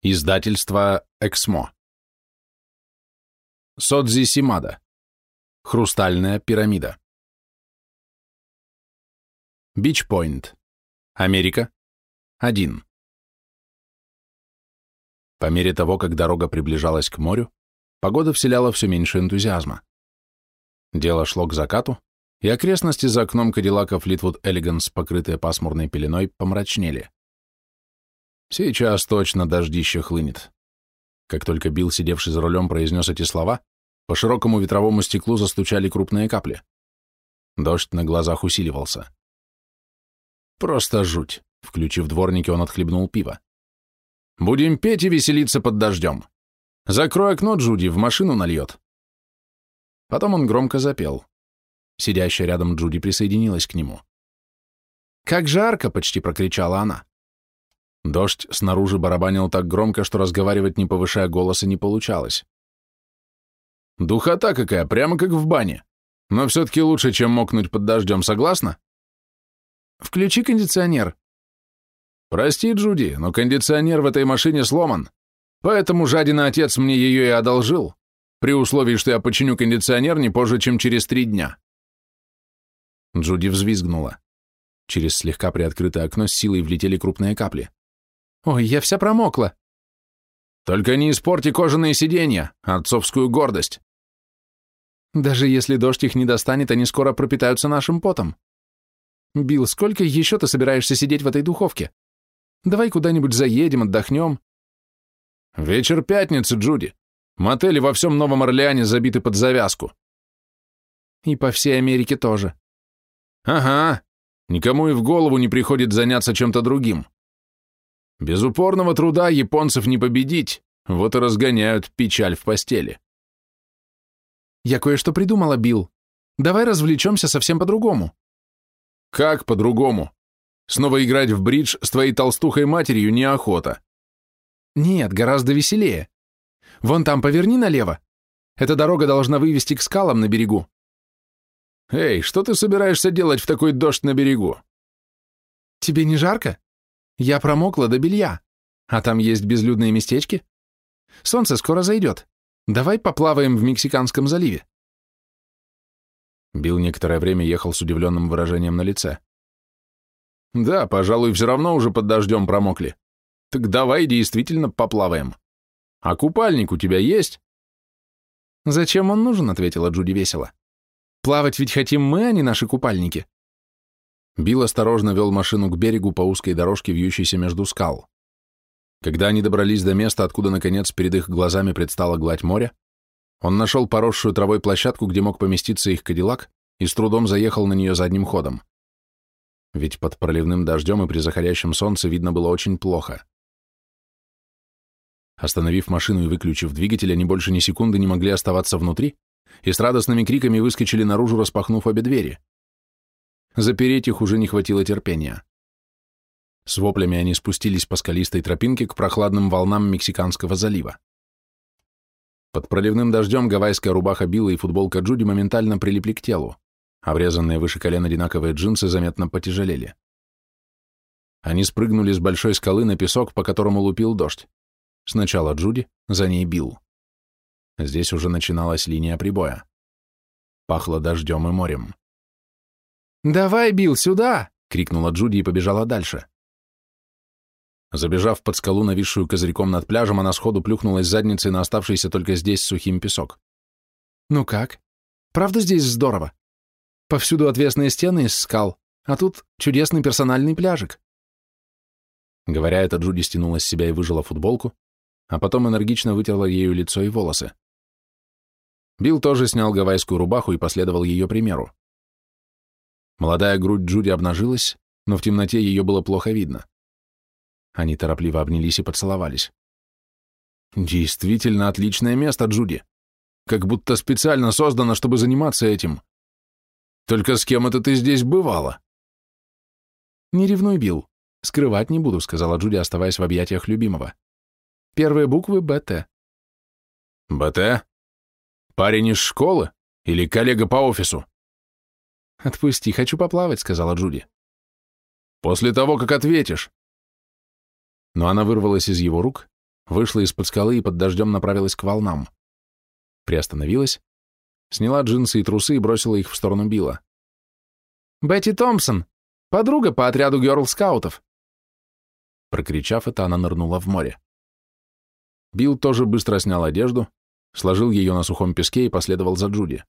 Издательство «Эксмо». Содзи Симада. Хрустальная пирамида. Бичпойнт. Америка. 1. По мере того, как дорога приближалась к морю, погода вселяла все меньше энтузиазма. Дело шло к закату, и окрестности за окном Кадиллака Флитвуд Элеганс, покрытые пасмурной пеленой, помрачнели. Сейчас точно дождище хлынет. Как только Билл, сидевший за рулем, произнес эти слова, по широкому ветровому стеклу застучали крупные капли. Дождь на глазах усиливался. Просто жуть. Включив дворники, он отхлебнул пиво. «Будем петь и веселиться под дождем. Закрой окно, Джуди, в машину нальет». Потом он громко запел. Сидящая рядом Джуди присоединилась к нему. «Как жарко!» — почти прокричала она. Дождь снаружи барабанил так громко, что разговаривать, не повышая голоса, не получалось. «Духота какая, прямо как в бане. Но все-таки лучше, чем мокнуть под дождем, согласна?» «Включи кондиционер». «Прости, Джуди, но кондиционер в этой машине сломан, поэтому жадина отец мне ее и одолжил, при условии, что я починю кондиционер не позже, чем через три дня». Джуди взвизгнула. Через слегка приоткрытое окно с силой влетели крупные капли. Ой, я вся промокла. Только не испорти кожаные сиденья, отцовскую гордость. Даже если дождь их не достанет, они скоро пропитаются нашим потом. Билл, сколько еще ты собираешься сидеть в этой духовке? Давай куда-нибудь заедем, отдохнем. Вечер пятницы, Джуди. Мотели во всем Новом Орлеане забиты под завязку. И по всей Америке тоже. Ага. Никому и в голову не приходит заняться чем-то другим. Без упорного труда японцев не победить, вот и разгоняют печаль в постели. Я кое-что придумала, Билл. Давай развлечемся совсем по-другому. Как по-другому? Снова играть в бридж с твоей толстухой матерью неохота. Нет, гораздо веселее. Вон там поверни налево. Эта дорога должна вывести к скалам на берегу. Эй, что ты собираешься делать в такой дождь на берегу? Тебе не жарко? Я промокла до белья. А там есть безлюдные местечки? Солнце скоро зайдет. Давай поплаваем в Мексиканском заливе. Билл некоторое время ехал с удивленным выражением на лице. Да, пожалуй, все равно уже под дождем промокли. Так давай действительно поплаваем. А купальник у тебя есть? Зачем он нужен, ответила Джуди весело. Плавать ведь хотим мы, а не наши купальники. Билл осторожно вел машину к берегу по узкой дорожке, вьющейся между скал. Когда они добрались до места, откуда, наконец, перед их глазами предстала гладь моря, он нашел поросшую травой площадку, где мог поместиться их кадиллак, и с трудом заехал на нее задним ходом. Ведь под проливным дождем и при заходящем солнце видно было очень плохо. Остановив машину и выключив двигатель, они больше ни секунды не могли оставаться внутри, и с радостными криками выскочили наружу, распахнув обе двери. Запереть их уже не хватило терпения. С воплями они спустились по скалистой тропинке к прохладным волнам Мексиканского залива. Под проливным дождем гавайская рубаха Билла и футболка Джуди моментально прилипли к телу, а врезанные выше колен одинаковые джинсы заметно потяжелели. Они спрыгнули с большой скалы на песок, по которому лупил дождь. Сначала Джуди, за ней Билл. Здесь уже начиналась линия прибоя. Пахло дождем и морем. «Давай, Билл, сюда!» — крикнула Джуди и побежала дальше. Забежав под скалу, нависшую козырьком над пляжем, она сходу плюхнулась задницей на оставшийся только здесь сухим песок. «Ну как? Правда здесь здорово? Повсюду отвесные стены из скал, а тут чудесный персональный пляжик». Говоря это, Джуди стянула с себя и выжила футболку, а потом энергично вытерла ею лицо и волосы. Билл тоже снял гавайскую рубаху и последовал ее примеру. Молодая грудь Джуди обнажилась, но в темноте ее было плохо видно. Они торопливо обнялись и поцеловались. «Действительно отличное место, Джуди. Как будто специально создано, чтобы заниматься этим. Только с кем это ты здесь бывала?» «Не ревнуй, Билл. Скрывать не буду», — сказала Джуди, оставаясь в объятиях любимого. «Первые буквы — БТ». «БТ? Парень из школы? Или коллега по офису?» «Отпусти, хочу поплавать», — сказала Джуди. «После того, как ответишь». Но она вырвалась из его рук, вышла из-под скалы и под дождем направилась к волнам. Приостановилась, сняла джинсы и трусы и бросила их в сторону Билла. «Бетти Томпсон! Подруга по отряду герл-скаутов!» Прокричав это, она нырнула в море. Билл тоже быстро снял одежду, сложил ее на сухом песке и последовал за Джуди.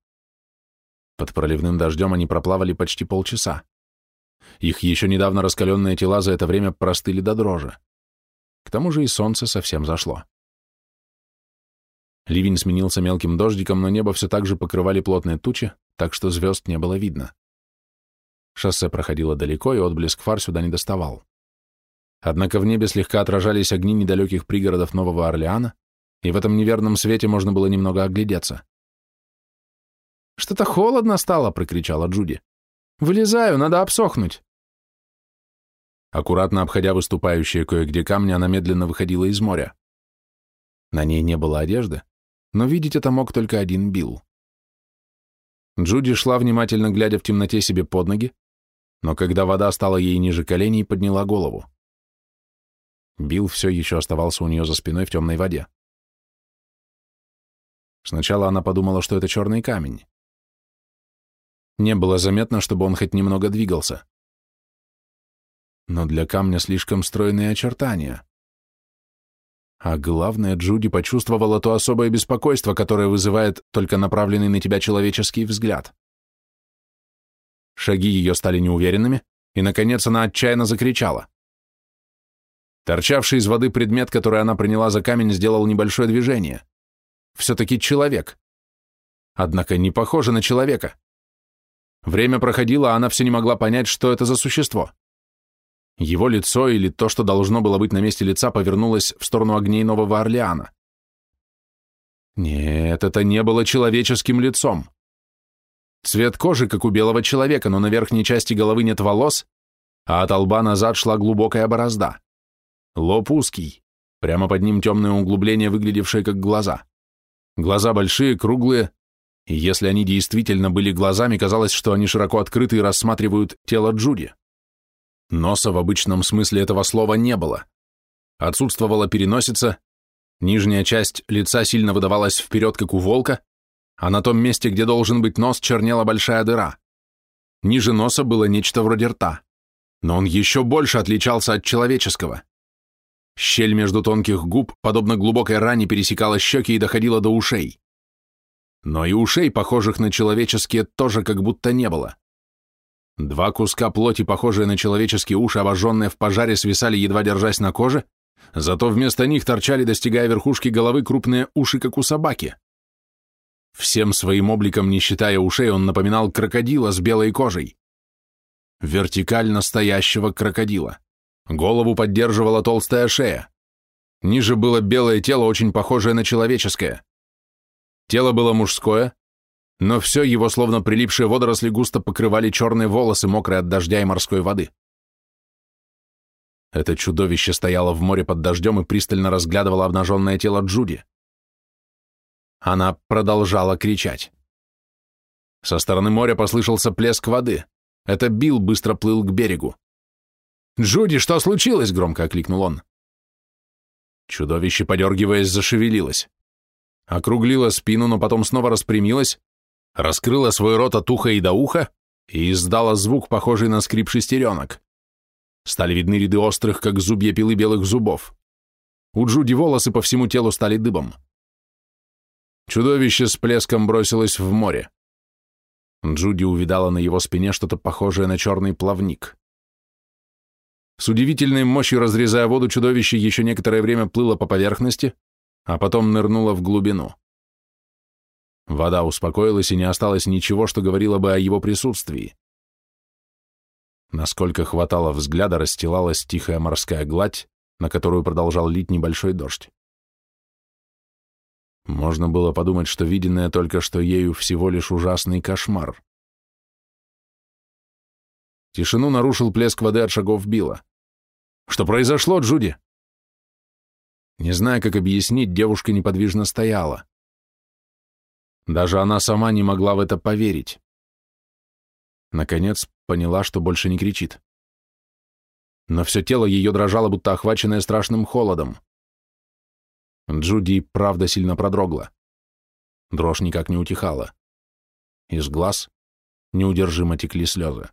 Под проливным дождем они проплавали почти полчаса. Их еще недавно раскаленные тела за это время простыли до дрожи. К тому же и солнце совсем зашло. Ливень сменился мелким дождиком, но небо все так же покрывали плотные тучи, так что звезд не было видно. Шоссе проходило далеко, и отблеск фар сюда не доставал. Однако в небе слегка отражались огни недалеких пригородов Нового Орлеана, и в этом неверном свете можно было немного оглядеться. «Что-то холодно стало!» — прокричала Джуди. «Вылезаю, надо обсохнуть!» Аккуратно обходя выступающие кое-где камни, она медленно выходила из моря. На ней не было одежды, но видеть это мог только один Билл. Джуди шла, внимательно глядя в темноте себе под ноги, но когда вода стала ей ниже коленей, подняла голову. Билл все еще оставался у нее за спиной в темной воде. Сначала она подумала, что это черный камень. Не было заметно, чтобы он хоть немного двигался но для камня слишком стройные очертания. А главное, Джуди почувствовала то особое беспокойство, которое вызывает только направленный на тебя человеческий взгляд. Шаги ее стали неуверенными, и, наконец, она отчаянно закричала. Торчавший из воды предмет, который она приняла за камень, сделал небольшое движение. Все-таки человек. Однако не похоже на человека. Время проходило, а она все не могла понять, что это за существо. Его лицо или то, что должно было быть на месте лица, повернулось в сторону огней Нового Орлеана. Нет, это не было человеческим лицом. Цвет кожи, как у белого человека, но на верхней части головы нет волос, а от лба назад шла глубокая борозда. Лоб узкий, прямо под ним темное углубление, выглядевшее как глаза. Глаза большие, круглые, и если они действительно были глазами, казалось, что они широко открыты и рассматривают тело Джуди. Носа в обычном смысле этого слова не было. Отсутствовала переносица, нижняя часть лица сильно выдавалась вперед, как у волка, а на том месте, где должен быть нос, чернела большая дыра. Ниже носа было нечто вроде рта, но он еще больше отличался от человеческого. Щель между тонких губ, подобно глубокой ране, пересекала щеки и доходила до ушей. Но и ушей, похожих на человеческие, тоже как будто не было. Два куска плоти, похожие на человеческие уши, обожженные в пожаре, свисали, едва держась на коже, зато вместо них торчали, достигая верхушки головы, крупные уши, как у собаки. Всем своим обликом, не считая ушей, он напоминал крокодила с белой кожей. Вертикаль настоящего крокодила. Голову поддерживала толстая шея. Ниже было белое тело, очень похожее на человеческое. Тело было мужское, но все его, словно прилипшие водоросли, густо покрывали черные волосы, мокрые от дождя и морской воды. Это чудовище стояло в море под дождем и пристально разглядывало обнаженное тело Джуди. Она продолжала кричать. Со стороны моря послышался плеск воды. Это Билл быстро плыл к берегу. «Джуди, что случилось?» — громко окликнул он. Чудовище, подергиваясь, зашевелилось. Округлило спину, но потом снова распрямилось, раскрыла свой рот от уха и до уха и издала звук, похожий на скрип шестеренок. Стали видны ряды острых, как зубья пилы белых зубов. У Джуди волосы по всему телу стали дыбом. Чудовище с плеском бросилось в море. Джуди увидала на его спине что-то похожее на черный плавник. С удивительной мощью разрезая воду, чудовище еще некоторое время плыло по поверхности, а потом нырнуло в глубину. Вода успокоилась, и не осталось ничего, что говорило бы о его присутствии. Насколько хватало взгляда, расстилалась тихая морская гладь, на которую продолжал лить небольшой дождь. Можно было подумать, что виденное только что ею всего лишь ужасный кошмар. Тишину нарушил плеск воды от шагов Билла. «Что произошло, Джуди?» Не зная, как объяснить, девушка неподвижно стояла. Даже она сама не могла в это поверить. Наконец поняла, что больше не кричит. Но все тело ее дрожало, будто охваченное страшным холодом. Джуди правда сильно продрогла. Дрожь никак не утихала. Из глаз неудержимо текли слезы.